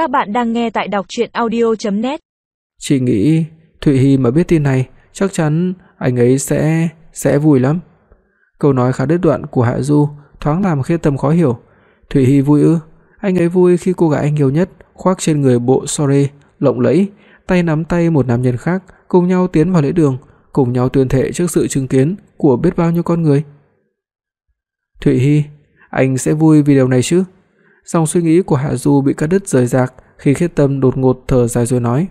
Các bạn đang nghe tại đọc audio net Chị nghĩ Thụy Hi mà biết tin này, chắc chắn anh ấy sẽ sẽ vui lắm. Câu nói khá đứt đoạn của Hạ Du thoáng làm Khê Tâm khó hiểu. Thụy Hi vui ư? Anh ấy vui khi cô gái anh yêu nhất khoác trên người bộ sore lộng lẫy, tay nắm tay một nam nhân khác, cùng nhau tiến vào lễ đường, cùng nhau tuyên thệ trước sự chứng kiến của biết bao nhiêu con người. Thụy Hi, anh sẽ vui vì điều này chứ? Dòng suy nghĩ của Hạ Du bị cắt đứt rời rạc khi Khiết Tâm đột ngột thở dài rồi nói: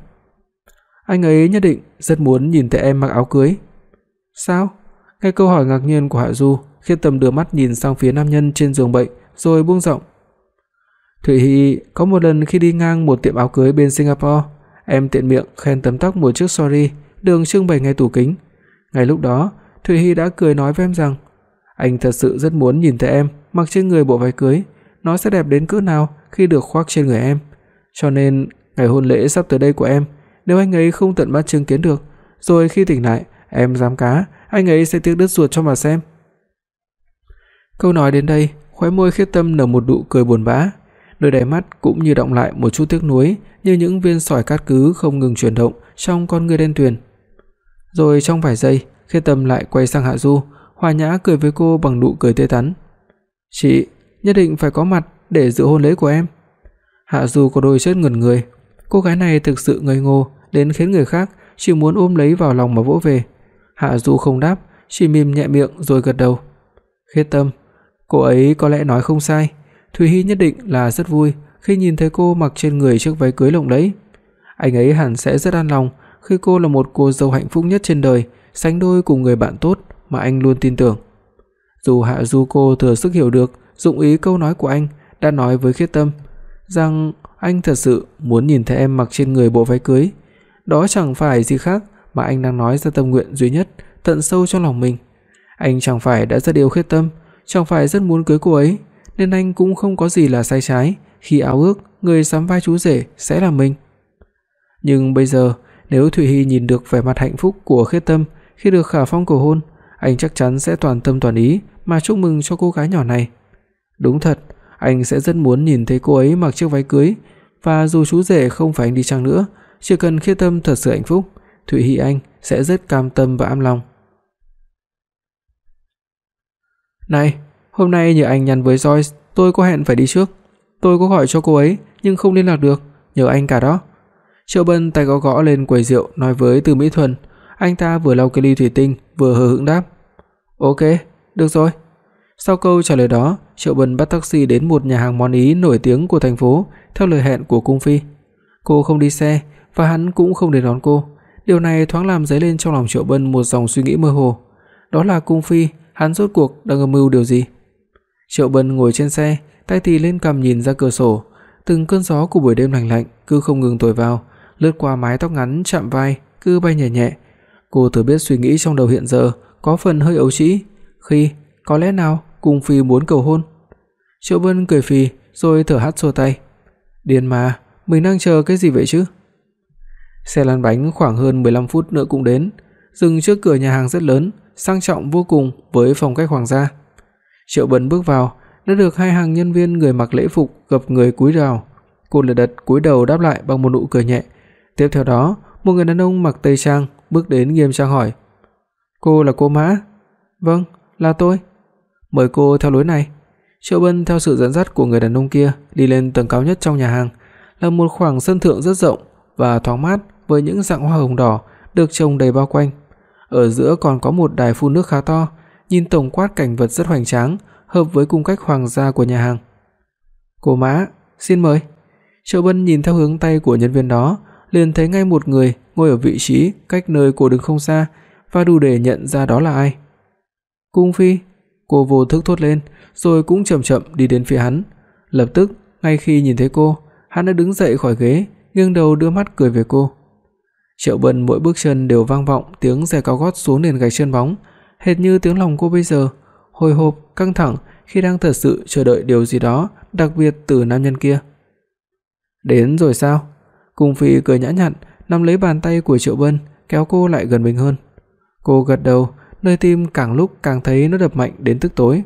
"Anh ấy nhất định rất muốn nhìn thấy em mặc áo cưới." "Sao?" Nghe câu hỏi ngạc nhiên của Hạ Du, Khiết Tâm đưa mắt nhìn sang phía nam nhân trên giường bệnh rồi buông giọng. "Thụy Hi, có một lần khi đi ngang một tiệm áo cưới bên Singapore, em tiện miệng khen tấm tóc một chiếc sorry đường trưng bày ngay tủ kính. Ngay lúc đó, Thụy Hi đã cười nói với em rằng anh thật sự rất muốn nhìn thấy em mặc trên người bộ váy cưới, nó sẽ đẹp đến cỡ nào khi được khoác trên người em. Cho nên, ngày hôn lễ sắp tới đây của em, nếu anh ấy không tận mắt chứng kiến được, rồi khi tỉnh lại, em dám cá, anh ấy sẽ tiếc đứt ruột cho mà xem." Câu nói đến đây, khóe môi Khiết Tâm nở một nụ cười buồn bã, đôi đáy mắt cũng như động lại một chút tiếc nuối, như những viên sỏi cát cứ không ngừng chuyển động trong con người đen tuyền. Rồi trong vài giây, Khiết Tâm lại quay sang Hạ Du, hòa nhã cười với cô bằng nụ cười tươi tắn. "Chị nhất định phải có mặt để dự hôn lễ của em." Hạ Du có đôi chút ngẩn người, cô gái này thực sự ngây ngô đến khiến người khác chỉ muốn ôm lấy vào lòng mà vỗ về. Hạ Du không đáp, chỉ mím nhẹ miệng rồi gật đầu. Khiết Tâm, cô ấy có lẽ nói không sai, Thủy Hi nhất định là rất vui khi nhìn thấy cô mặc trên người chiếc váy cưới lộng lẫy. Anh ấy hẳn sẽ rất an lòng khi cô là một cô dâu hạnh phúc nhất trên đời, sánh đôi cùng người bạn tốt mà anh luôn tin tưởng. Dù Hạ Du cô thừa sức hiểu được dụng ý câu nói của anh, đã nói với Khiết Tâm rằng anh thật sự muốn nhìn thấy em mặc trên người bộ váy cưới. Đó chẳng phải gì khác mà anh đang nói ra tâm nguyện duy nhất tận sâu trong lòng mình. Anh chẳng phải đã rất yêu Khiết Tâm, chẳng phải rất muốn cưới cô ấy, nên anh cũng không có gì là sai trái khi áo ước người sắm vai chú rể sẽ là mình. Nhưng bây giờ, nếu Thủy Hi nhìn được vẻ mặt hạnh phúc của Khiết Tâm khi được Khả Phong cầu hôn, anh chắc chắn sẽ toàn tâm toàn ý mà chúc mừng cho cô gái nhỏ này. Đúng thật, anh sẽ rất muốn nhìn thấy cô ấy mặc chiếc váy cưới và dù chú rể không phải anh đi chăng nữa, chỉ cần Khiết Tâm thật sự hạnh phúc, Thụy Hi Anh sẽ rất cam tâm và am lòng. "Này, hôm nay nhờ anh nhắn với Joyce, tôi có hẹn phải đi trước. Tôi có gọi cho cô ấy nhưng không liên lạc được, nhờ anh cả đó." Triệu Bân tay gõ gõ lên quầy rượu nói với Từ Mỹ Thuần, anh ta vừa lau cái ly thủy tinh vừa hờ hững đáp: "Ok, được rồi." Sau câu trả lời đó, Triệu Bân bắt taxi đến một nhà hàng món Ý nổi tiếng của thành phố theo lời hẹn của cung phi. Cô không đi xe và hắn cũng không đến đón cô. Điều này thoáng làm dấy lên trong lòng Triệu Bân một dòng suy nghĩ mơ hồ. Đó là cung phi, hắn rốt cuộc đang âm mưu điều gì? Triệu Bân ngồi trên xe, tay thì lên cằm nhìn ra cửa sổ, từng cơn gió của buổi đêm lạnh lạnh cứ không ngừng thổi vào, lướt qua mái tóc ngắn chạm vai, cứ bay nhẹ nhẹ. Cô thừa biết suy nghĩ trong đầu hiện giờ có phần hơi ấu trĩ, khi có lẽ nào cung phi muốn cầu hôn. Triệu Bân cười phì rồi thở hắt xô tay. Điên mà, mình đang chờ cái gì vậy chứ? Xe lăn bánh khoảng hơn 15 phút nữa cũng đến, dừng trước cửa nhà hàng rất lớn, sang trọng vô cùng với phong cách hoàng gia. Triệu Bân bước vào, đã được hai hàng nhân viên người mặc lễ phục gặp người cúi chào. Cô lật đật cúi đầu đáp lại bằng một nụ cười nhẹ. Tiếp theo đó, một người đàn ông mặc tây trang bước đến nghiêm trang hỏi: "Cô là cô Mã?" "Vâng, là tôi." "Mời cô theo lối này." Triệu Bân theo sự dẫn dắt của người đàn ông kia đi lên tầng cao nhất trong nhà hàng, là một khoảng sân thượng rất rộng và thoáng mát với những dạng hoa hồng đỏ được trồng đầy bao quanh. Ở giữa còn có một đài phun nước khá to, nhìn tổng quát cảnh vật rất hoành tráng, hợp với cung cách hoàng gia của nhà hàng. "Cô Mã, xin mời." Triệu Bân nhìn theo hướng tay của nhân viên đó, liền thấy ngay một người ngồi ở vị trí cách nơi cô đứng không xa và đủ để nhận ra đó là ai. "Cung phi." Cô vô thức thốt lên, rồi cũng chậm chậm đi đến phía hắn. Lập tức, ngay khi nhìn thấy cô, hắn đã đứng dậy khỏi ghế, nghiêng đầu đưa mắt cười về cô. Triệu Bân mỗi bước chân đều vang vọng tiếng giày cao gót xuống nền gạch chân bóng, hệt như tiếng lòng cô bây giờ, hồi hộp, căng thẳng khi đang thật sự chờ đợi điều gì đó đặc biệt từ nam nhân kia. "Đến rồi sao?" Cung Phi cười nhã nhặn, nắm lấy bàn tay của Triệu Bân, kéo cô lại gần mình hơn. Cô gật đầu, nơi tim càng lúc càng thấy nó đập mạnh đến tức tối.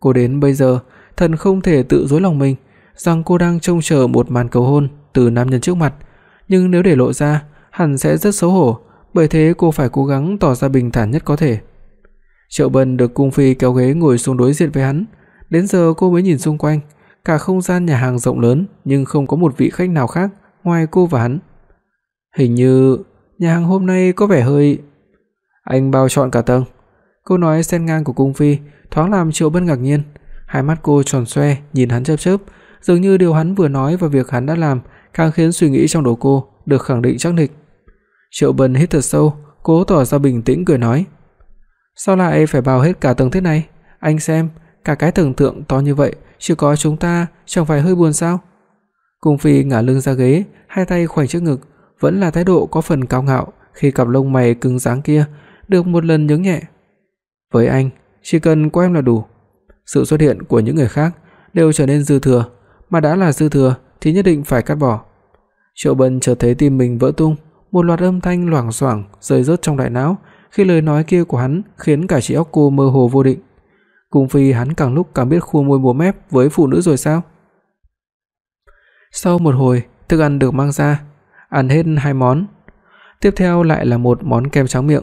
Cô đến bây giờ, thần không thể tự dối lòng mình rằng cô đang trông chờ một màn cầu hôn từ nam nhân trước mặt, nhưng nếu để lộ ra, hẳn sẽ rất xấu hổ, bởi thế cô phải cố gắng tỏ ra bình thản nhất có thể. Triệu Bân được cung phi kéo ghế ngồi xuống đối diện với hắn, đến giờ cô mới nhìn xung quanh, cả không gian nhà hàng rộng lớn nhưng không có một vị khách nào khác ngoài cô và hắn. Hình như nhà hàng hôm nay có vẻ hơi anh bao trọn cả tầng. Câu nói xen ngang của cung phi thoáng làm Triệu Bân ngạc nhiên, hai mắt cô tròn xoe nhìn hắn chớp chớp, dường như điều hắn vừa nói và việc hắn đã làm càng khiến suy nghĩ trong đầu cô được khẳng định chắc nịch. Triệu Bân hít thật sâu, cố tỏ ra bình tĩnh cười nói: "Sao lại phải bao hết cả tầng thế này? Anh xem, cả cái tầng thượng to như vậy, chỉ có chúng ta, chẳng phải hơi buồn sao?" Cung phi ngả lưng ra ghế, hai tay khoanh trước ngực, vẫn là thái độ có phần cao ngạo khi cặp lông mày cứng rắn kia được một lần nhướng nhẹ. "Với anh, chỉ cần có em là đủ." Sự xuất hiện của những người khác đều trở nên dư thừa, mà đã là dư thừa thì nhất định phải cắt bỏ. Triệu Bân chợt thấy tim mình vỡ tung, một loạt âm thanh loảng xoảng rơi rớt trong đại não, khi lời nói kia của hắn khiến cả trí óc cô mơ hồ vô định. Cung phi hắn càng lúc càng biết khua môi múa mép với phụ nữ rồi sao? Sau một hồi, thức ăn được mang ra, ăn hết hai món. Tiếp theo lại là một món kem trắng miệng,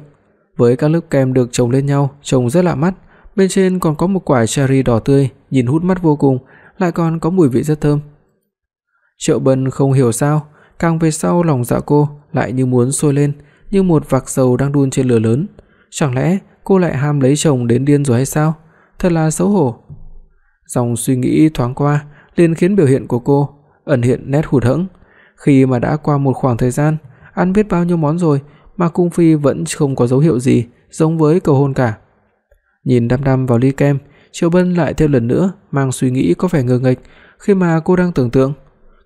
với các lớp kem được chồng lên nhau, trông rất lạ mắt, bên trên còn có một quả cherry đỏ tươi, nhìn hút mắt vô cùng, lại còn có mùi vị rất thơm. Triệu Bân không hiểu sao, càng về sau lòng dạ cô lại như muốn sôi lên, như một vạc dầu đang đun trên lửa lớn. Chẳng lẽ cô lại ham lấy chồng đến điên rồi hay sao? Thật là xấu hổ. Dòng suy nghĩ thoáng qua liền khiến biểu hiện của cô ẩn hiện nét hụt hẫng. Khi mà đã qua một khoảng thời gian, ăn biết bao nhiêu món rồi mà cung phi vẫn không có dấu hiệu gì giống với cầu hôn cả. Nhìn đăm đăm vào ly kem, Triệu Bân lại thêm lần nữa mang suy nghĩ có vẻ ngơ ngác khi mà cô đang tưởng tượng,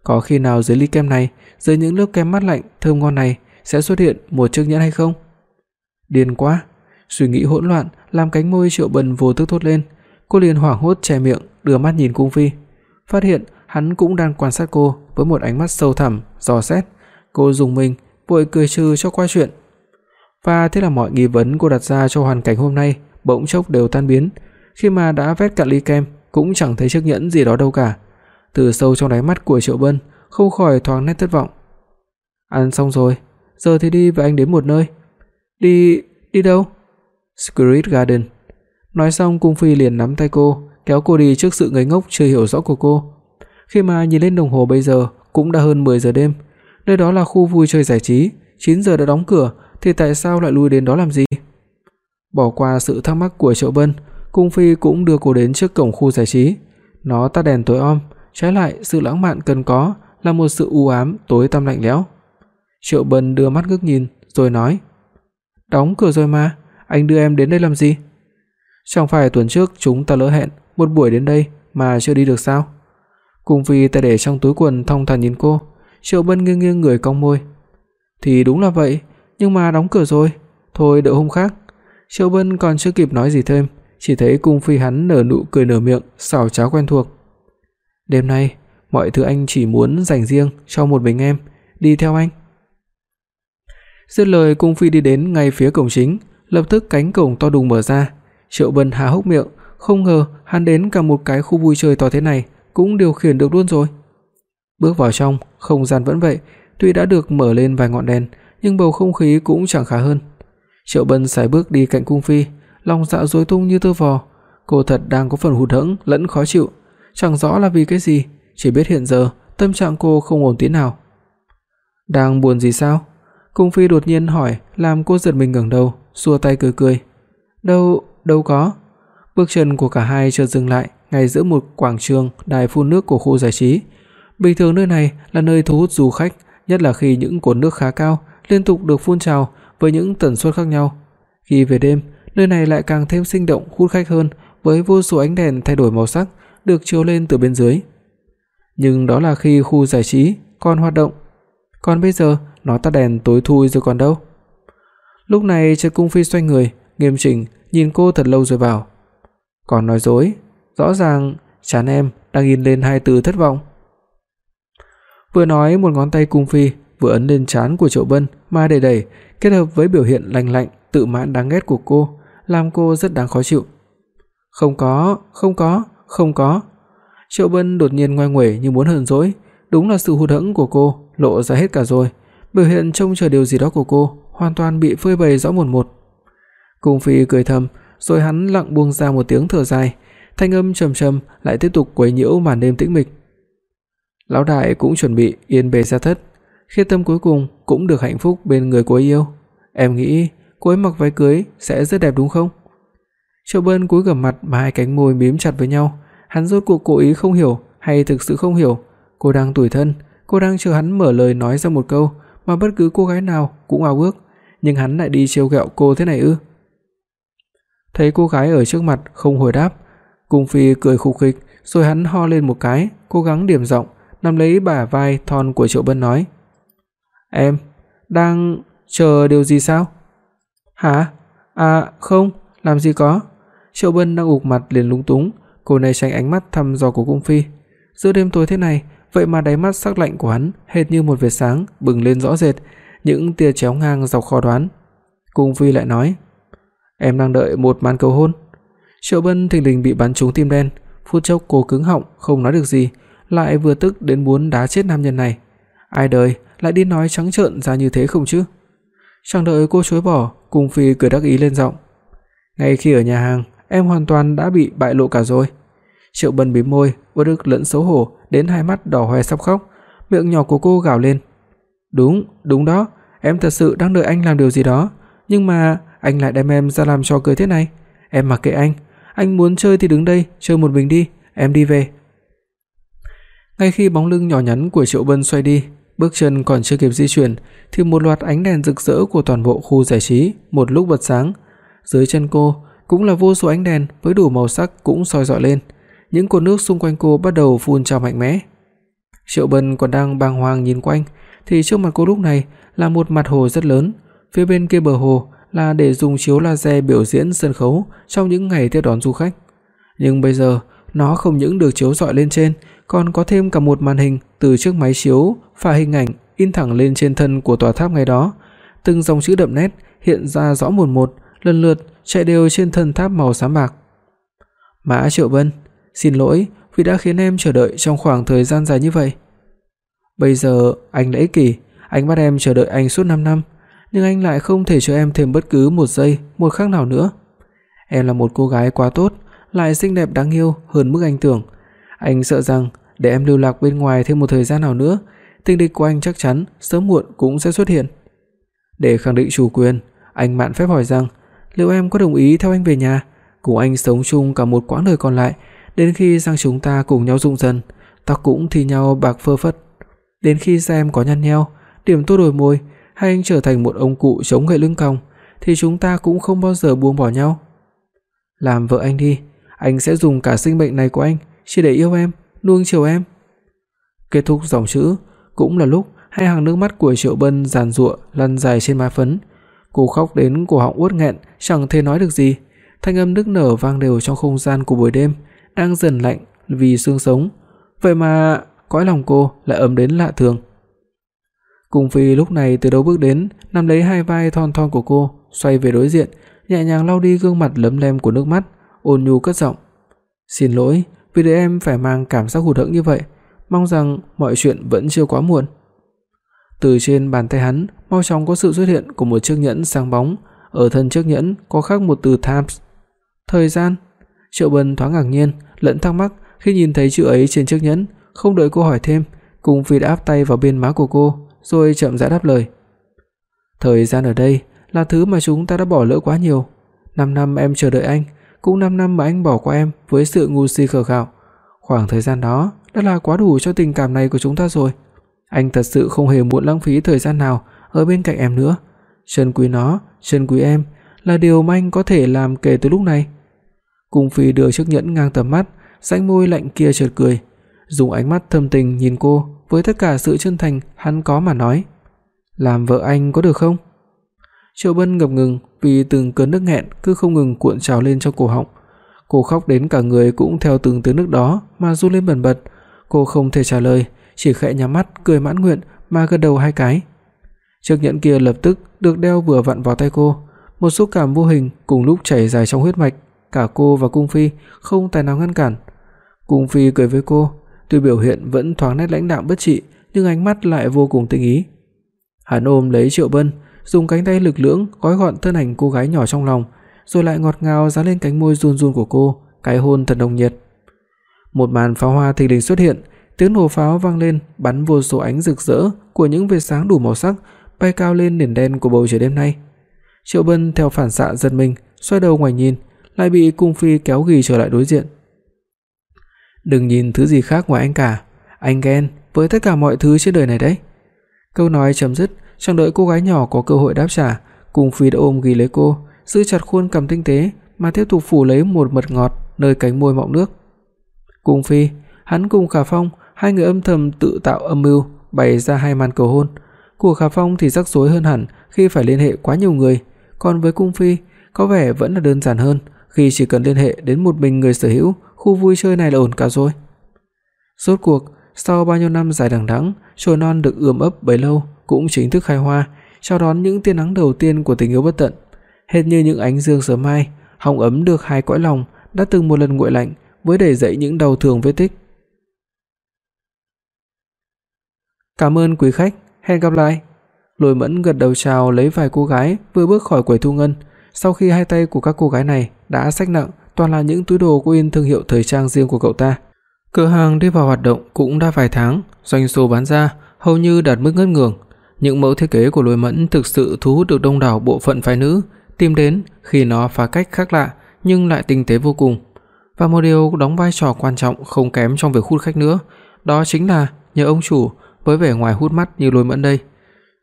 có khi nào dưới ly kem này, dưới những lớp kem mát lạnh thơm ngon này sẽ xuất hiện một chiếc nhẫn hay không? Điên quá, suy nghĩ hỗn loạn làm cánh môi Triệu Bân vô thức thốt lên, cô liền hoảng hốt che miệng, đưa mắt nhìn cung phi, phát hiện hắn cũng đang quan sát cô với một ánh mắt sâu thẳm, dò xét. Cô dùng mình, vội cười trừ cho qua chuyện. Và thế là mọi nghi vấn cô đặt ra cho hoàn cảnh hôm nay bỗng chốc đều tan biến, khi mà đã vét cạn ly kem cũng chẳng thấy chiếc nhẫn gì đó đâu cả. Từ sâu trong đáy mắt của Triệu Bân không khỏi thoáng nét thất vọng. Ăn xong rồi, giờ thì đi với anh đến một nơi. Đi, đi đâu? Spirit Garden. Nói xong Cung Phi liền nắm tay cô, kéo cô đi trước sự ngây ngốc chưa hiểu rõ của cô. Khi mà nhìn lên đồng hồ bây giờ cũng đã hơn 10 giờ đêm, nơi đó là khu vui chơi giải trí, 9 giờ đã đóng cửa thì tại sao lại lui đến đó làm gì? Bỏ qua sự thắc mắc của Triệu Bân, Cung Phi cũng đưa cô đến trước cổng khu giải trí. Nó tắt đèn tối om, trái lại sự lãng mạn cần có là một sự u ám tối tăm lạnh lẽo. Triệu Bân đưa mắt ngước nhìn rồi nói: "Đóng cửa rồi mà, anh đưa em đến đây làm gì?" "Chẳng phải tuần trước chúng ta lỡ hẹn một buổi đến đây mà chưa đi được sao?" Cung Phi tay để trong túi quần thong thả nhìn cô, Triệu Bân nghiêng nghiêng người cong môi. "Thì đúng là vậy, nhưng mà đóng cửa rồi, thôi đợi hôm khác." Triệu Bân còn chưa kịp nói gì thêm, chỉ thấy cung phi hắn nở nụ cười nở miệng, xảo trá quen thuộc. "Đêm nay, mọi thứ anh chỉ muốn dành riêng cho một mình em, đi theo anh." Dứt lời cung phi đi đến ngay phía cổng chính, lập tức cánh cổng to đùng mở ra. Triệu Bân há hốc miệng, không ngờ hắn đến cả một cái khu vui chơi to thế này cũng điều khiển được luôn rồi. Bước vào trong, không gian vẫn vậy, tuy đã được mở lên vài ngọn đèn, nhưng bầu không khí cũng chẳng khá hơn. Triệu Bân sải bước đi cạnh cung phi, lòng dạ rối tung như tơ vò, cô thật đang có phần hụt hẫng lẫn khó chịu, chẳng rõ là vì cái gì, chỉ biết hiện giờ tâm trạng cô không ổn tí nào. Đang buồn gì sao? Cung phi đột nhiên hỏi, làm cô giật mình ngẩng đầu, xua tay cười cười. "Đâu, đâu có." Bước chân của cả hai chợt dừng lại ngay giữa một quảng trường đài phun nước của khu giải trí. Bình thường nơi này là nơi thu hút du khách, nhất là khi những cột nước khá cao liên tục được phun trào với những tần suất khác nhau. Khi về đêm, nơi này lại càng thêm sinh động hút khách hơn với vô số ánh đèn thay đổi màu sắc được chiếu lên từ bên dưới. Nhưng đó là khi khu giải trí còn hoạt động, còn bây giờ nó tắt đèn tối thui rồi còn đâu. Lúc này Trần Cung Phi xoay người, nghiêm chỉnh nhìn cô thật lâu rồi bảo: "Còn nói dối, rõ ràng chán em đang in lên hai từ thất vọng." Vừa nói một ngón tay Cung Phi vừa ấn lên trán của Triệu Bân mà đẩy đẩy, kết hợp với biểu hiện lạnh lạnh, tự mãn đáng ghét của cô, làm cô rất đáng khó chịu. "Không có, không có, không có." Triệu Bân đột nhiên ngoe nguẩy như muốn hờn dỗi, đúng là sự hụt hẫng của cô lộ ra hết cả rồi, biểu hiện trông chờ điều gì đó của cô hoàn toàn bị phơi bày rõ mồn một. Cung Phi cười thầm, rồi hắn lặng buông ra một tiếng thở dài, thanh âm trầm trầm lại tiếp tục quấy nhiễu màn đêm tĩnh mịch. Lão đại cũng chuẩn bị yên bề gia thất, khi tâm cuối cùng cũng được hạnh phúc bên người cô ấy yêu. Em nghĩ cô ấy mặc váy cưới sẽ rất đẹp đúng không? Triệu Bân cúi gằm mặt mà hai cánh môi mím chặt với nhau, hắn rốt cuộc cố ý không hiểu hay thực sự không hiểu, cô đang tủi thân, cô đang chờ hắn mở lời nói ra một câu mà bất cứ cô gái nào cũng ao ước, nhưng hắn lại đi trêu ghẹo cô thế này ư? Thấy cô gái ở trước mặt không hồi đáp, Cung Phi cười khục khịch, rồi hắn ho lên một cái, cố gắng điểm giọng, nắm lấy bả vai thon của Triệu Bân nói: "Em đang chờ điều gì sao?" "Hả? À không, làm gì có." Triệu Bân đang ục mặt liền lúng túng, cô này tránh ánh mắt thăm dò của Cung Phi. Giữa đêm tối thế này, vậy mà đáy mắt sắc lạnh của hắn hệt như một vệt sáng bừng lên rõ rệt, những tia chéo ngang dọc khó đoán. Cung Phi lại nói: "Em đang đợi một màn cầu hôn." Triệu Bân thình lình bị bắn trúng tim đen, phút chốc cô cứng họng không nói được gì, lại vừa tức đến muốn đá chết nam nhân này. Ai đời lại đi nói trắng trợn ra như thế không chứ? Chẳng đợi cô chối bỏ, Cung Phi cười đắc ý lên giọng. Ngay khi ở nhà hàng, em hoàn toàn đã bị bại lộ cả rồi. Triệu Bân bím môi, uất ức lẫn xấu hổ, đến hai mắt đỏ hoe sắp khóc, miệng nhỏ của cô gào lên. "Đúng, đúng đó, em thật sự đang đợi anh làm điều gì đó, nhưng mà anh lại đem em ra làm trò cười thế này. Em mặc kệ anh, anh muốn chơi thì đứng đây, chơi một mình đi, em đi về." Ngay khi bóng lưng nhỏ nhắn của Triệu Bân xoay đi, bước chân còn chưa kịp di chuyển thì một loạt ánh đèn rực rỡ của toàn bộ khu giải trí một lúc bật sáng. Dưới chân cô cũng là vô số ánh đèn với đủ màu sắc cũng soi rọi lên. Những cột nước xung quanh cô bắt đầu phun trào mạnh mẽ. Triệu Bân còn đang bàng hoàng nhìn quanh thì trước mặt cô lúc này là một mặt hồ rất lớn, phía bên kia bờ hồ là để dùng chiếu laser biểu diễn sân khấu trong những ngày tiếp đón du khách. Nhưng bây giờ, nó không những được chiếu rọi lên trên, còn có thêm cả một màn hình từ chiếc máy chiếu phả hình ảnh in thẳng lên trên thân của tòa tháp ngày đó, từng dòng chữ đậm nét hiện ra rõ mồn một, lần lượt chạy đều trên thân tháp màu xám bạc. Mã Triệu vân xin lỗi vì đã khiến em chờ đợi trong khoảng thời gian dài như vậy. Bây giờ anh đã ích kỷ, anh bắt em chờ đợi anh suốt 5 năm, nhưng anh lại không thể cho em thêm bất cứ một giây, một khắc nào nữa. Em là một cô gái quá tốt, lại xinh đẹp đáng yêu hơn mức anh tưởng. Anh sợ rằng để em lưu lạc bên ngoài thêm một thời gian nào nữa, tình địch của anh chắc chắn sớm muộn cũng sẽ xuất hiện. Để khẳng định chủ quyền, anh mạn phép hỏi rằng liệu em có đồng ý theo anh về nhà, cùng anh sống chung cả một quãng đời còn lại, đến khi rằng chúng ta cùng nhau rụng dần, tóc cũng thì nhau bạc phơ phất. Đến khi da em có nhăn nheo, điểm tô đổi môi, hay anh trở thành một ông cụ chống gậy lưng còng, thì chúng ta cũng không bao giờ buông bỏ nhau. Làm vợ anh đi, anh sẽ dùng cả sinh mệnh này của anh chỉ để yêu em, nuông chiều em. Kết thúc dòng chữ, cũng là lúc hai hàng nước mắt của Triệu Bân giàn giụa lăn dài trên má phấn. Cô khóc đến cổ họng uất nghẹn, chẳng thể nói được gì. Thanh âm nức nở vang đều trong không gian của buổi đêm, đang dần lạnh vì xương sống. Vậy mà cõi lòng cô lại ấm đến lạ thường. Cung Phi lúc này từ đâu bước đến, nắm lấy hai vai thon thon của cô, xoay về đối diện, nhẹ nhàng lau đi gương mặt lấm lem của nước mắt, ôn nhu cất giọng: "Xin lỗi vì để em phải mang cảm giác hụt hẫng như vậy, mong rằng mọi chuyện vẫn chưa quá muộn." Từ trên bàn tay hắn, mau chóng có sự xuất hiện của một chiếc nhẫn sáng bóng, ở thân chiếc nhẫn có khắc một từ Times. Thời gian. Triệu Bân thoáng ngạc nhiên, lẫn thắc mắc khi nhìn thấy chữ ấy trên chiếc nhẫn, không đợi cô hỏi thêm, cùng vì đã áp tay vào bên má của cô, rồi chậm rãi đáp lời. Thời gian ở đây là thứ mà chúng ta đã bỏ lỡ quá nhiều. 5 năm em chờ đợi anh, cũng 5 năm mà anh bỏ qua em với sự ngu si khờ khạo. Khoảng thời gian đó đã là quá đủ cho tình cảm này của chúng ta rồi. Anh thật sự không hề muốn lãng phí thời gian nào ở bên cạnh em nữa. Trân quý nó, trân quý em là điều mà anh có thể làm kể từ lúc này. Cung Phi đưa chiếc nhẫn ngang tầm mắt, rãnh môi lạnh kia chợt cười, dùng ánh mắt thâm tình nhìn cô với tất cả sự chân thành hắn có mà nói, "Làm vợ anh có được không?" Triệu Bân ngập ngừng vì từng cơn nước nghẹn cứ không ngừng cuộn trào lên trong cổ họng. Cô khóc đến cả người cũng theo từng tiếng nước đó mà run lên bần bật. Cô không thể trả lời, chỉ khẽ nhắm mắt cười mãn nguyện mà gật đầu hai cái. Chiếc nhẫn kia lập tức được đeo vừa vặn vào tay cô, một xúc cảm vô hình cùng lúc chảy dài trong huyết mạch, cả cô và cung phi không tài nào ngăn cản. Cung phi cười với cô, tuy biểu hiện vẫn thoáng nét lãnh đạm bất trị, nhưng ánh mắt lại vô cùng tinh ý. Hắn ôm lấy Triệu Bân, dùng cánh tay lực lưỡng gói gọn thân ảnh cô gái nhỏ trong lòng, rồi lại ngọt ngào dán lên cánh môi run run của cô, cái hôn thật nồng nhiệt. Một màn pháo hoa thình lình xuất hiện, tiếng nổ pháo vang lên, bắn vô số ánh rực rỡ của những vệt sáng đủ màu sắc bay cao lên nền đen của bầu trời đêm nay. Triệu Bân theo phản xạ giật mình, xoay đầu ngoài nhìn, lại bị cung phi kéo ghì trở lại đối diện. Đừng nhìn thứ gì khác ngoài anh cả, anh ghen với tất cả mọi thứ trên đời này đấy. Câu nói chấm dứt, chẳng đợi cô gái nhỏ có cơ hội đáp trả, cung phi đã ôm ghì lấy cô, giữ chặt khuôn cằm tinh tế mà tiếp tục phủ lấy một mật ngọt nơi cánh môi mọng nước. Cung phi, hắn cùng Khả Phong, hai người âm thầm tự tạo âm mưu bày ra hai màn cầu hôn. Của Khả Phong thì rắc rối hơn hẳn khi phải liên hệ quá nhiều người, còn với cung phi có vẻ vẫn là đơn giản hơn, khi chỉ cần liên hệ đến một mình người sở hữu, khu vui chơi này là ổn cả rồi. Rốt cuộc, sau bao nhiêu năm dài đằng đẵng, chồi non được ươm ấp bấy lâu cũng chính thức khai hoa, chào đón những tia nắng đầu tiên của tình yêu bất tận. Hệt như những ánh dương sớm mai, hồng ấm được hai cõi lòng đã từng một lần nguội lạnh, với đầy dậy những đau thương vết tích. Cảm ơn quý khách, hẹn gặp lại. Lôi Mẫn gật đầu chào lấy vài cô gái vừa bước khỏi quầy thu ngân, sau khi hai tay của các cô gái này đã xách nặng toàn là những túi đồ của in thương hiệu thời trang riêng của cậu ta. Cửa hàng đi vào hoạt động cũng đã vài tháng, doanh số bán ra hầu như đạt mức ngất ngưỡng. Những mẫu thiết kế của Lôi Mẫn thực sự thu hút được đông đảo bộ phận phái nữ tìm đến khi nó phá cách khác lạ nhưng lại tinh tế vô cùng. Và một điều đóng vai trò quan trọng không kém trong việc hút khách nữa, đó chính là nhờ ông chủ với vẻ ngoài hút mắt như Lôi Mẫn đây.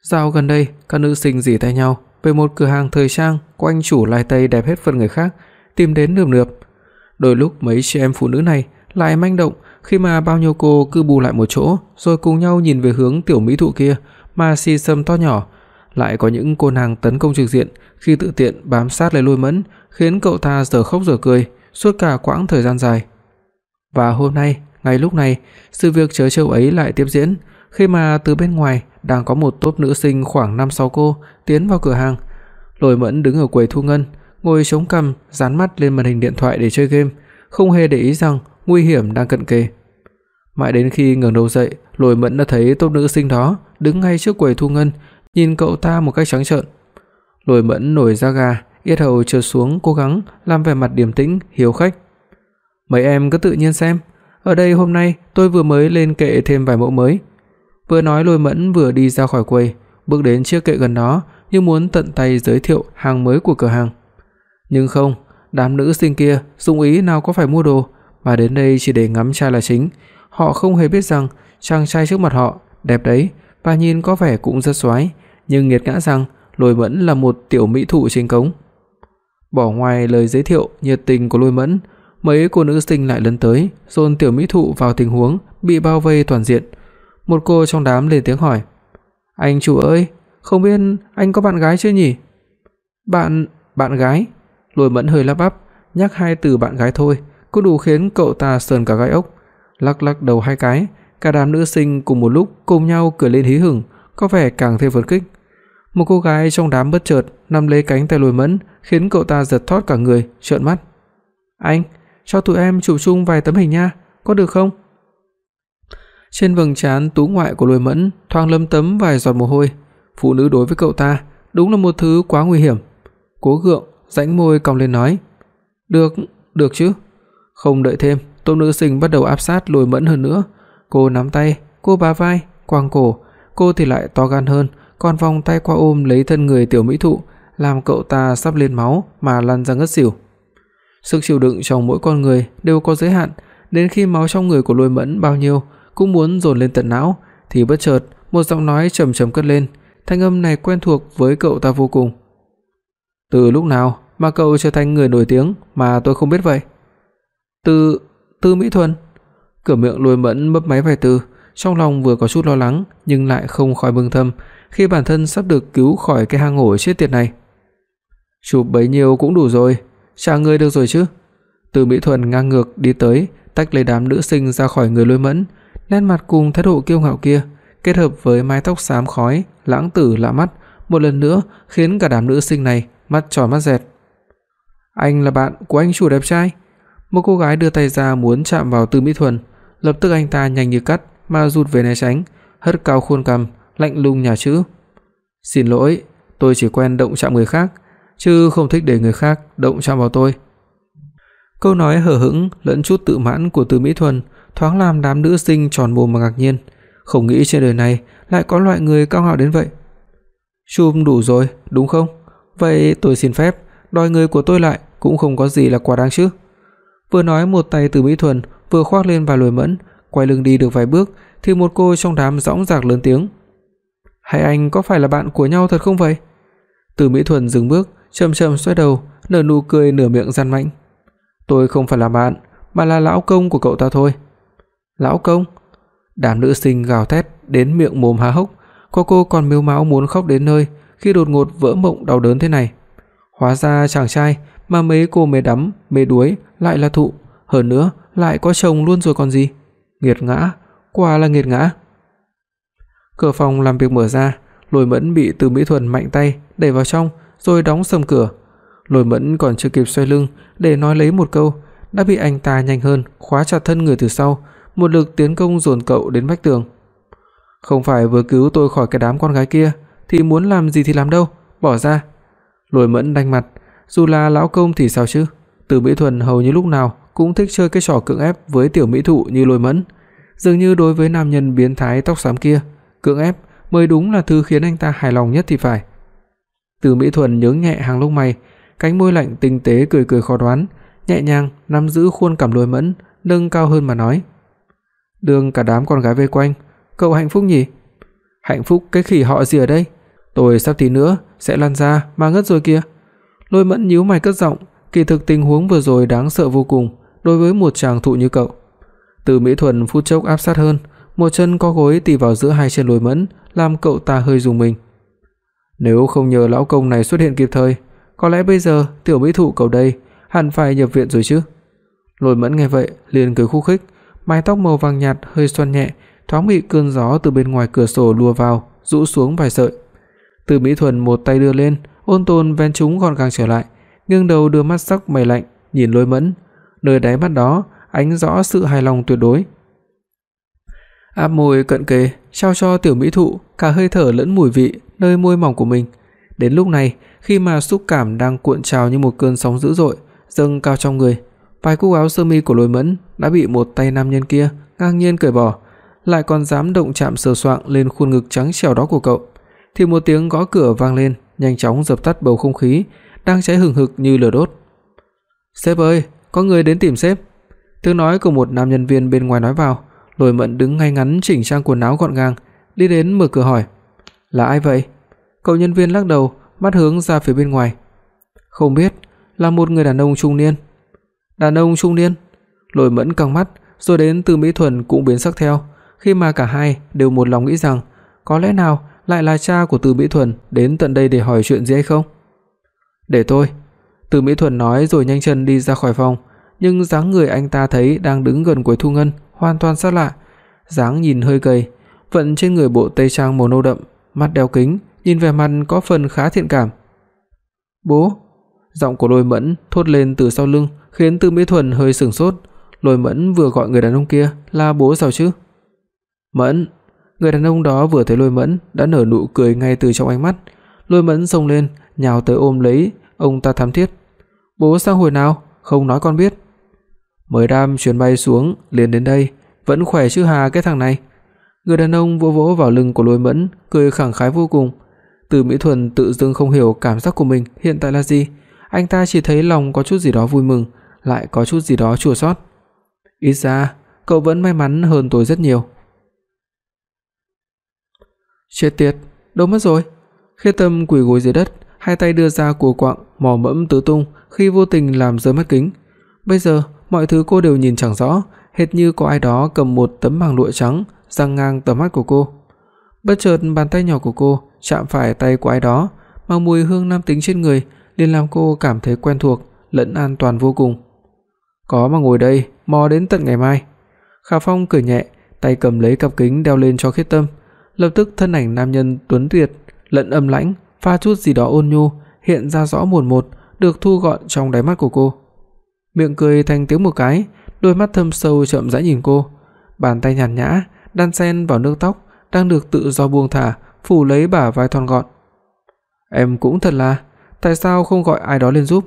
Dạo gần đây, các nữ sinh rỉ tay nhau về một cửa hàng thời trang của anh chủ lai tây đẹp hết phần người khác, tìm đến nườm nượp. Đôi lúc mấy chị em phụ nữ này lại manh động khi mà bao nhiêu cô cứ bù lại một chỗ, rồi cùng nhau nhìn về hướng tiểu mỹ thụ kia mà xì xầm to nhỏ. Lại có những cô nàng tấn công trực diện khi tự tiện bám sát lấy Lôi Mẫn, khiến cậu ta giờ khóc giờ cười suốt cả quãng thời gian dài. Và hôm nay, ngay lúc này, sự việc chớ trêu ấy lại tiếp diễn, khi mà từ bên ngoài đang có một tốp nữ sinh khoảng 5-6 cô tiến vào cửa hàng. Lôi Mẫn đứng ở quầy thu ngân, ngồi chống cằm, dán mắt lên màn hình điện thoại để chơi game, không hề để ý rằng nguy hiểm đang cận kề. Mãi đến khi ngẩng đầu dậy, Lôi Mẫn đã thấy tốt nữ sinh đó đứng ngay trước quầy thu ngân, nhìn cậu ta một cách trắng trợn. Lôi Mẫn nổi da gà, yết hầu trượt xuống cố gắng làm vẻ mặt điềm tĩnh, hiếu khách. "Mấy em cứ tự nhiên xem, ở đây hôm nay tôi vừa mới lên kệ thêm vài mẫu mới." Vừa nói Lôi Mẫn vừa đi ra khỏi quầy, bước đến chiếc kệ gần đó, như muốn tận tay giới thiệu hàng mới của cửa hàng. Nhưng không, đám nữ sinh kia dụng ý nào có phải mua đồ, mà đến đây chỉ để ngắm trai là chính. Họ không hề biết rằng chàng trai trước mặt họ đẹp đấy và nhìn có vẻ cũng rất xoái, nhưng nghiệt ngã rằng Lôi Mẫn là một tiểu mỹ thụ trên cống. Bỏ ngoài lời giới thiệu nhiệt tình của Lôi Mẫn, mấy cô nữ sinh lại lấn tới, dồn tiểu mỹ thụ vào tình huống bị bao vây toàn diện. Một cô trong đám lên tiếng hỏi: "Anh chủ ơi, không biết anh có bạn gái chưa nhỉ?" "Bạn, bạn gái?" Lôi Mẫn hơi lắp bắp, nhắc hai từ bạn gái thôi, cũng đủ khiến cậu ta sờn cả gai ốc. Lắc lắc đầu hai cái, cả đám nữ sinh cùng một lúc cùng nhau cười lên hí hửng, có vẻ càng thêm phấn khích. Một cô gái trong đám bất chợt nắm lấy cánh tay Lôi Mẫn, khiến cậu ta giật thót cả người, trợn mắt. "Anh, cho tụi em chụp chung vài tấm hình nha, có được không?" Trên vầng trán tú ngoại của Lôi Mẫn thoáng lấm tấm vài giọt mồ hôi, phụ nữ đối với cậu ta đúng là một thứ quá nguy hiểm. Cố gượng, rãnh môi cong lên nói: "Được, được chứ." Không đợi thêm, Tô nữ sinh bắt đầu áp sát Lôi Mẫn hơn nữa. Cô nắm tay, cô bá vai, quàng cổ, cô thì lại to gan hơn, còn vòng tay qua ôm lấy thân người tiểu mỹ thụ, làm cậu ta sắp lên máu mà lăn ra ngất xỉu. Sức chịu đựng trong mỗi con người đều có giới hạn, đến khi máu trong người của Lôi Mẫn bao nhiêu cũng muốn dồn lên tận não, thì bất chợt một giọng nói trầm trầm cất lên, thanh âm này quen thuộc với cậu ta vô cùng. Từ lúc nào mà cậu trở thành người nổi tiếng mà tôi không biết vậy? Từ từ Mỹ Thuần. Cửa miệng Lôi Mẫn mấp máy vài từ, trong lòng vừa có chút lo lắng nhưng lại không khỏi mừng thầm khi bản thân sắp được cứu khỏi cái hang ổ chết tiệt này. Chụp bấy nhiêu cũng đủ rồi, trả người được rồi chứ? Từ Mỹ Thuần ngang ngược đi tới, tách lấy đám nữ sinh ra khỏi người Lôi Mẫn, nét mặt cùng thái độ kiêu ngạo kia, kết hợp với mái tóc xám khói, lãng tử lạ mắt, một lần nữa khiến cả đám nữ sinh này mắt tròn mắt dẹt. "Anh là bạn của anh chủ đẹp trai?" Một cô gái đưa tay ra muốn chạm vào từ Mỹ Thuần, lập tức anh ta nhanh như cắt mà rụt về né tránh, hất cao khuôn cằm, lạnh lùng nhà chữ: "Xin lỗi, tôi chỉ quen động chạm người khác, chứ không thích để người khác động chạm vào tôi." Câu nói hờ hững lẫn chút tự mãn của Từ Mỹ Thuần thoáng làm đám nữ sinh tròn mồm mà ngạc nhiên, không nghĩ trên đời này lại có loại người cao ngạo đến vậy. Chùm đủ rồi, đúng không? Vậy tôi xin phép, đòi người của tôi lại cũng không có gì là quá đáng chứ. Vừa nói một tay Từ Mỹ Thuần vừa khoác lên vài lùi Mẫn, quay lưng đi được vài bước thì một cô trong đám dõng dạc lớn tiếng. "Hai anh có phải là bạn của nhau thật không vậy?" Từ Mỹ Thuần dừng bước, chậm chậm xoay đầu, nở nụ cười nửa miệng gian manh. "Tôi không phải là bạn, mà là lão công của cậu ta thôi." "Lão công?" Đám nữ sinh gào thét đến miệng mồm há hốc, có cô còn mếu máo muốn khóc đến nơi khi đột ngột vỡ mộng đau đớn thế này. Hóa ra chàng trai mà mấy cô mê đắm, mê đuối lại là thụ, hơn nữa lại có chồng luôn rồi còn gì. Nghiệt ngã, quả là nghiệt ngã. Cửa phòng làm việc mở ra, Lôi Mẫn bị Từ Mỹ Thuần mạnh tay đẩy vào trong rồi đóng sầm cửa. Lôi Mẫn còn chưa kịp xoay lưng để nói lấy một câu, đã bị anh ta nhanh hơn khóa chặt thân người từ sau, một lực tiến công dồn cậu đến vách tường. Không phải vừa cứu tôi khỏi cái đám con gái kia thì muốn làm gì thì làm đâu, bỏ ra. Lôi Mẫn đanh mặt, dù là lão công thì sao chứ? Từ Mỹ Thuần hầu như lúc nào cũng thích chơi cái trò cưỡng ép với tiểu mỹ thụ như Lôi Mẫn. Dường như đối với nam nhân biến thái tóc xám kia, cưỡng ép mới đúng là thứ khiến anh ta hài lòng nhất thì phải. Từ Mỹ Thuần nhướng nhẹ hàng lông mày, cánh môi lạnh tinh tế cười cười khó đoán, nhẹ nhàng nắm giữ khuôn cằm Lôi Mẫn, nâng cao hơn mà nói: "Đường cả đám con gái vây quanh, cậu hạnh phúc nhỉ?" "Hạnh phúc cái khỉ họ gì ở đây? Tôi sắp tí nữa sẽ lăn ra mà ngất rồi kìa." Lôi Mẫn nhíu mày cất giọng, kỳ thực tình huống vừa rồi đáng sợ vô cùng đối với một chàng thụ như cậu. Từ Mỹ Thuần phút chốc áp sát hơn, một chân co gối tì vào giữa hai chân Lôi Mẫn, làm cậu ta hơi rùng mình. Nếu không nhờ lão công này xuất hiện kịp thời, có lẽ bây giờ tiểu mỹ thụ cậu đây hẳn phải nhập viện rồi chứ. Lôi Mẫn nghe vậy, liền cười khúc khích, mái tóc màu vàng nhạt hơi xoăn nhẹ, thoáng bị cơn gió từ bên ngoài cửa sổ lùa vào, rũ xuống vài sợi. Từ Mỹ Thuần một tay đưa lên, ôn tồn ven chúng gọn gàng trở lại, nghiêng đầu đưa mắt sắc mày lạnh nhìn Lôi Mẫn, nơi đáy mắt đó ánh rõ sự hài lòng tuyệt đối. Áp môi cận kề, trao cho tiểu mỹ thụ cả hơi thở lẫn mùi vị nơi môi mỏng của mình. Đến lúc này, khi mà xúc cảm đang cuộn trào như một cơn sóng dữ dội dâng cao trong người, vài cúc áo sơ mi của Lôi Mẫn đã bị một tay nam nhân kia ngang nhiên cởi bỏ, lại còn dám động chạm sờ soạng lên khuôn ngực trắng trẻo đó của cậu. Thì một tiếng gõ cửa vang lên, nhanh chóng dập tắt bầu không khí đang cháy hừng hực như lửa đốt. "Sếp ơi, có người đến tìm sếp." Tiếng nói của một nam nhân viên bên ngoài nói vào, Lôi Mẫn đứng ngay ngắn chỉnh trang quần áo gọn gàng, đi đến mở cửa hỏi: "Là ai vậy?" Cậu nhân viên lắc đầu, mắt hướng ra phía bên ngoài. "Không biết, là một người đàn ông trung niên." "Đàn ông trung niên?" Lôi Mẫn căng mắt, rồi đến Từ Mỹ Thuần cũng biến sắc theo, khi mà cả hai đều một lòng nghĩ rằng có lẽ nào lại là cha của Từ Mỹ Thuần đến tận đây để hỏi chuyện gì hay không. "Để tôi." Từ Mỹ Thuần nói rồi nhanh chân đi ra khỏi phòng, nhưng dáng người anh ta thấy đang đứng gần Quế Thu Ngân hoàn toàn xa lạ, dáng nhìn hơi gầy, vận trên người bộ tây trang màu nâu đậm, mắt đeo kính, nhìn vẻ mặt có phần khá thiện cảm. "Bố." Giọng của Lôi Mẫn thốt lên từ sau lưng, khiến Từ Mỹ Thuần hơi sửng sốt. Lôi Mẫn vừa gọi người đàn ông kia là bố sao chứ? "Mẫn." Người đàn ông đó vừa thấy Lôi Mẫn đã nở nụ cười ngay từ trong ánh mắt. Lôi Mẫn xông lên, nhào tới ôm lấy ông ta thầm thiết. "Bố sao hồi nào? Không nói con biết." Mới đam chuyến bay xuống liền đến đây, vẫn khỏe chứ hà cái thằng này. Người đàn ông vỗ vỗ vào lưng của Lôi Mẫn, cười khẳng khái vô cùng. Từ Mỹ Thuần tự dưng không hiểu cảm giác của mình hiện tại là gì, anh ta chỉ thấy lòng có chút gì đó vui mừng, lại có chút gì đó chua xót. Ít ra, cậu vẫn may mắn hơn tôi rất nhiều. Chết tiệt, đâu mất rồi? Khê Tâm quỳ gối dưới đất, hai tay đưa ra của quạng, mò mẫm tứ tung khi vô tình làm rơi mắt kính. Bây giờ, mọi thứ cô đều nhìn chẳng rõ, hệt như có ai đó cầm một tấm màng lụa trắng giăng ngang tầm mắt của cô. Bất chợt bàn tay nhỏ của cô chạm phải tay của ai đó, mang mùi hương nam tính trên người, liền làm cô cảm thấy quen thuộc lẫn an toàn vô cùng. Có mà ngồi đây, mò đến tận ngày mai. Khả Phong cười nhẹ, tay cầm lấy cặp kính đeo lên cho Khiết Tâm, lập tức thân ảnh nam nhân tuấn tuyệt, lẫn âm lãnh, pha chút gì đó ôn nhu hiện ra rõ mồn một, được thu gọn trong đáy mắt của cô. Miệng cười thành tiếng một cái, đôi mắt thâm sâu chậm rãi nhìn cô. bàn tay nhàn nhã đan xen vào nước tóc đang được tự do buông thả, phủ lấy bả vai thon gọn. Em cũng thật là, tại sao không gọi ai đó lên giúp?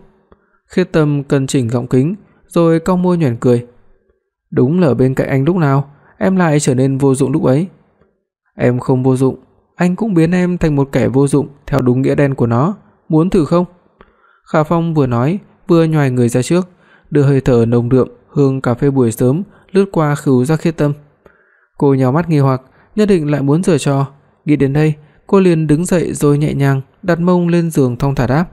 Khiết Tâm cần chỉnh gọng kính, rồi cong môi nhuyễn cười. Đúng là bên cạnh anh lúc nào, em lại trở nên vô dụng lúc ấy. Em không vô dụng, anh cũng biến em thành một kẻ vô dụng theo đúng nghĩa đen của nó, muốn thử không? Khả Phong vừa nói, vừa nhoài người ra trước, đưa hơi thở nồng đượm hương cà phê buổi sớm lướt qua khứu giác Khiết Tâm. Cô nhíu mắt nghi hoặc, nhất định lại muốn giở trò. Nghĩ đến đây, cô liền đứng dậy rồi nhẹ nhàng đặt mông lên giường thong thả đáp: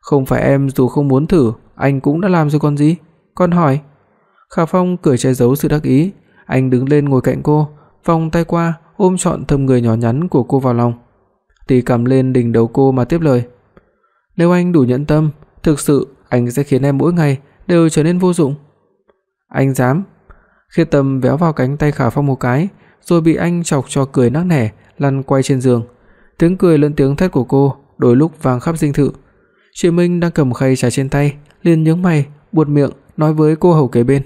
"Không phải em dù không muốn thử, anh cũng đã làm rồi còn gì?" Con hỏi. Khả Phong cười che giấu sự đắc ý, anh đứng lên ngồi cạnh cô, vòng tay qua ôm trọn thơm người nhỏ nhắn của cô vào lòng. Tì cầm lên đỉnh đầu cô mà tiếp lời. "Nếu anh đủ nhẫn tâm, thực sự anh sẽ khiến em mỗi ngày đều trở nên vô dụng." "Anh dám?" Khi Tâm véo vào cánh tay Khả Phong một cái, rồi bị anh chọc cho cười nắc nẻ, lăn quay trên giường. Tiếng cười lẫn tiếng thét của cô đôi lúc vang khắp dinh thự. Triệu Minh đang cầm khay trà trên tay, liền nhướng mày, buột miệng nói với cô hầu kế bên.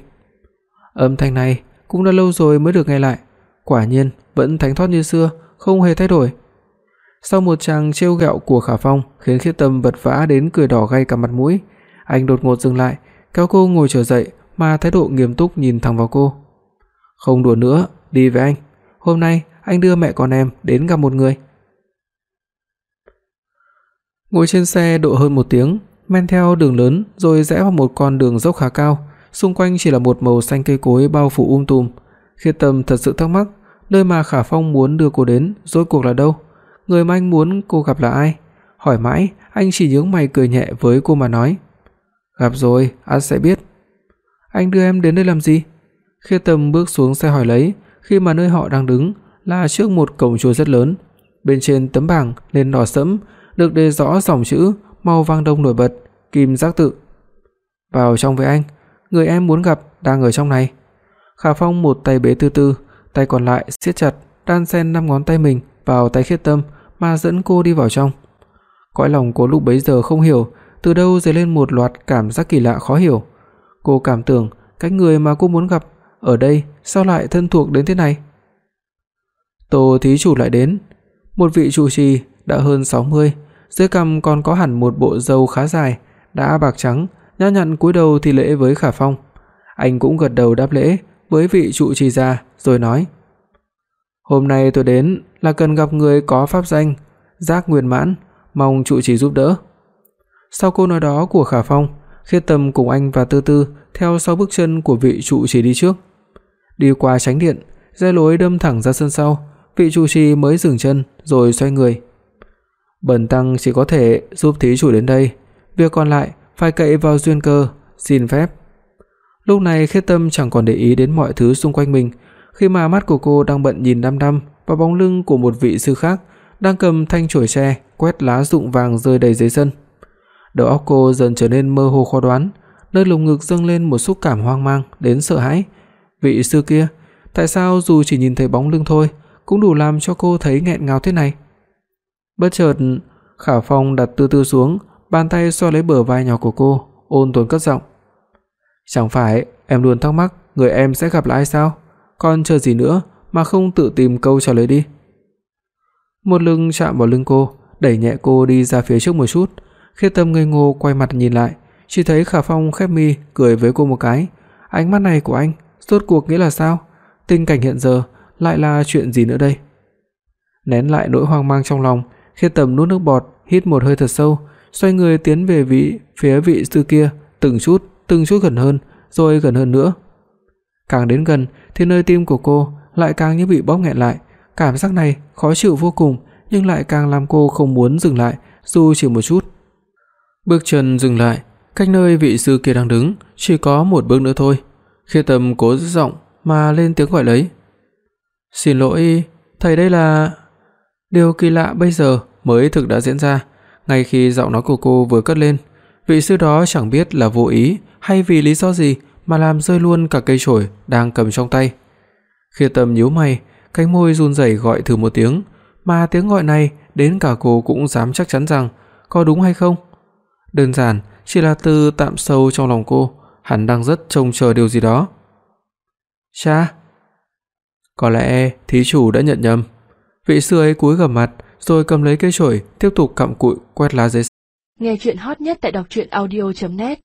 Âm thanh này cũng đã lâu rồi mới được nghe lại, quả nhiên vẫn thánh thoát như xưa, không hề thay đổi. Sau một tràng trêu ghẹo của Khả Phong khiến Khiết Tâm vật vã đến cười đỏ gay cả mặt mũi, anh đột ngột dừng lại, kéo cô ngồi trở dậy mà thái độ nghiêm túc nhìn thẳng vào cô. "Không đùa nữa, đi với anh." hôm nay anh đưa mẹ con em đến gặp một người." Ngồi trên xe độ hơn một tiếng, men theo đường lớn rồi rẽ vào một con đường dốc khá cao, xung quanh chỉ là một màu xanh cây cối bao phủ um tùm. Khiết Tâm thật sự thắc mắc, nơi mà Khả Phong muốn đưa cô đến rốt cuộc là đâu? Người mà anh muốn cô gặp là ai? Hỏi mãi, anh chỉ nhướng mày cười nhẹ với cô mà nói: "Gặp rồi, anh sẽ biết." "Anh đưa em đến đây làm gì?" khi Tâm bước xuống xe hỏi lấy, khi mà nơi họ đang đứng là trước một cổng chùa rất lớn. Bên trên tấm bảng lên đỏ sẫm được đề rõ dòng chữ màu vàng đông nổi bật, Kim Giác Tự. "Vào trong với anh, người em muốn gặp đang ở trong này." Khả Phong một tay bế Tư Tư, tay còn lại siết chặt đan xen năm ngón tay mình vào tay Khiết Tâm mà dẫn cô đi vào trong. Cõi lòng cô lúc bấy giờ không hiểu từ đâu dấy lên một loạt cảm giác kỳ lạ khó hiểu. Cô cảm tưởng cái người mà cô muốn gặp ở đây sao lại thân thuộc đến thế này? Tô thí chủ lại đến, một vị trụ trì đã hơn 60, dưới cằm còn có hẳn một bộ râu khá dài, đã bạc trắng, nhã nhặn cúi đầu thi lễ với Khả Phong. Anh cũng gật đầu đáp lễ với vị trụ trì già rồi nói: "Hôm nay tôi đến là cần gặp người có pháp danh Giác Nguyên Mãn, mong trụ trì giúp đỡ." Sau câu nói đó của Khả Phong, Khiết Tâm cùng anh và Tư Tư theo sau bước chân của vị trụ trì đi trước. Đi qua tránh điện, rẽ lối đâm thẳng ra sân sau, vị trụ trì mới dừng chân rồi xoay người. Bần tăng chỉ có thể giúp thí chủ đến đây, việc còn lại phải cậy vào duyên cơ, xin phép. Lúc này Khiết Tâm chẳng còn để ý đến mọi thứ xung quanh mình, khi mà mắt của cô đang bận nhìn đăm đăm vào bóng lưng của một vị sư khác đang cầm thanh chổi tre quét lá rụng vàng rơi đầy dưới sân. Đầu óc cô dần trở nên mơ hồ khó đoán, nơi lồng ngực dâng lên một xúc cảm hoang mang đến sợ hãi. Vị sư kia, tại sao dù chỉ nhìn thấy bóng lưng thôi cũng đủ làm cho cô thấy nghẹn ngào thế này? Bất chợt, Khả Phong đặt Tư Tư xuống, bàn tay xoa lấy bờ vai nhỏ của cô, ôn tồn cất giọng. "Chẳng phải em luôn thắc mắc người em sẽ gặp lại ai sao? Con chờ gì nữa mà không tự tìm câu trả lời đi." Một lưng chạm vào lưng cô, đẩy nhẹ cô đi ra phía trước một chút, khi Tâm ngây ngô quay mặt nhìn lại, chỉ thấy Khả Phong khép mi cười với cô một cái. Ánh mắt này của anh rốt cuộc nghĩa là sao? Tình cảnh hiện giờ lại là chuyện gì nữa đây? Nén lại nỗi hoang mang trong lòng, khi Tâm nuốt nước bọt, hít một hơi thật sâu, xoay người tiến về vị phía vị sư kia, từng chút, từng chút gần hơn, rồi gần hơn nữa. Càng đến gần thì nơi tim của cô lại càng như bị bóp nghẹt lại, cảm giác này khó chịu vô cùng, nhưng lại càng làm cô không muốn dừng lại dù chỉ một chút. Bước chân dừng lại, cách nơi vị sư kia đang đứng chỉ có một bước nữa thôi. Khi Tâm cố giữ giọng mà lên tiếng gọi lấy. "Xin lỗi, thầy đây là..." Điều kỳ lạ bây giờ mới thực đã diễn ra, ngay khi giọng nói của cô vừa cất lên, vị sư đó chẳng biết là vô ý hay vì lý do gì mà làm rơi luôn cả cây chổi đang cầm trong tay. Khi Tâm nhíu mày, cánh môi run rẩy gọi thử một tiếng, mà tiếng gọi này đến cả cô cũng dám chắc chắn rằng có đúng hay không. Đơn giản chỉ là từ tạm sâu trong lòng cô, hắn đang rất trông chờ điều gì đó. "Cha." Có lẽ thí chủ đã nhận nhầm. Vị sư ấy cúi gằm mặt, rồi cầm lấy cây chổi, tiếp tục cặm cụi quét lá giấy. Nghe truyện hot nhất tại doctruyenaudio.net